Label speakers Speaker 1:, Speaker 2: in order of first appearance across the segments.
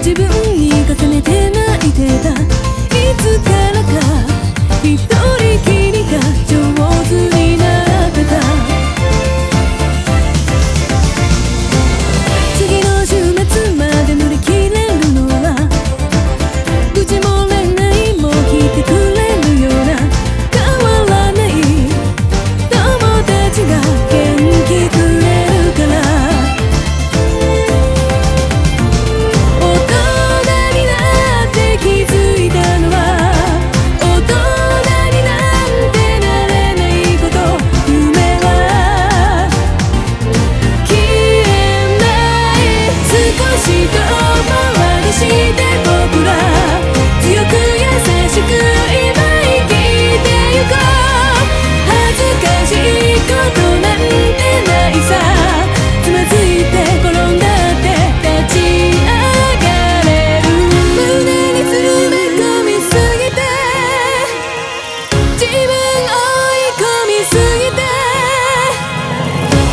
Speaker 1: тебя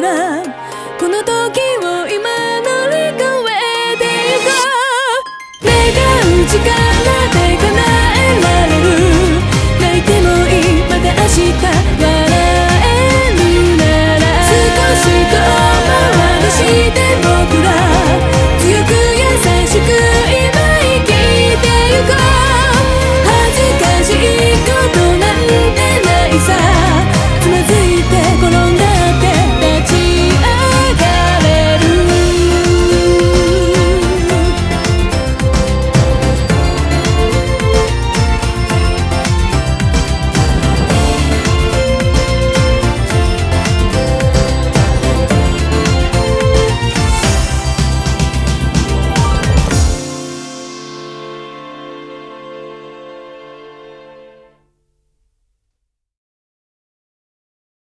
Speaker 1: らこの時を今乗り越えてゆこう。願う力で叶えられる。泣いてもいい。また明日。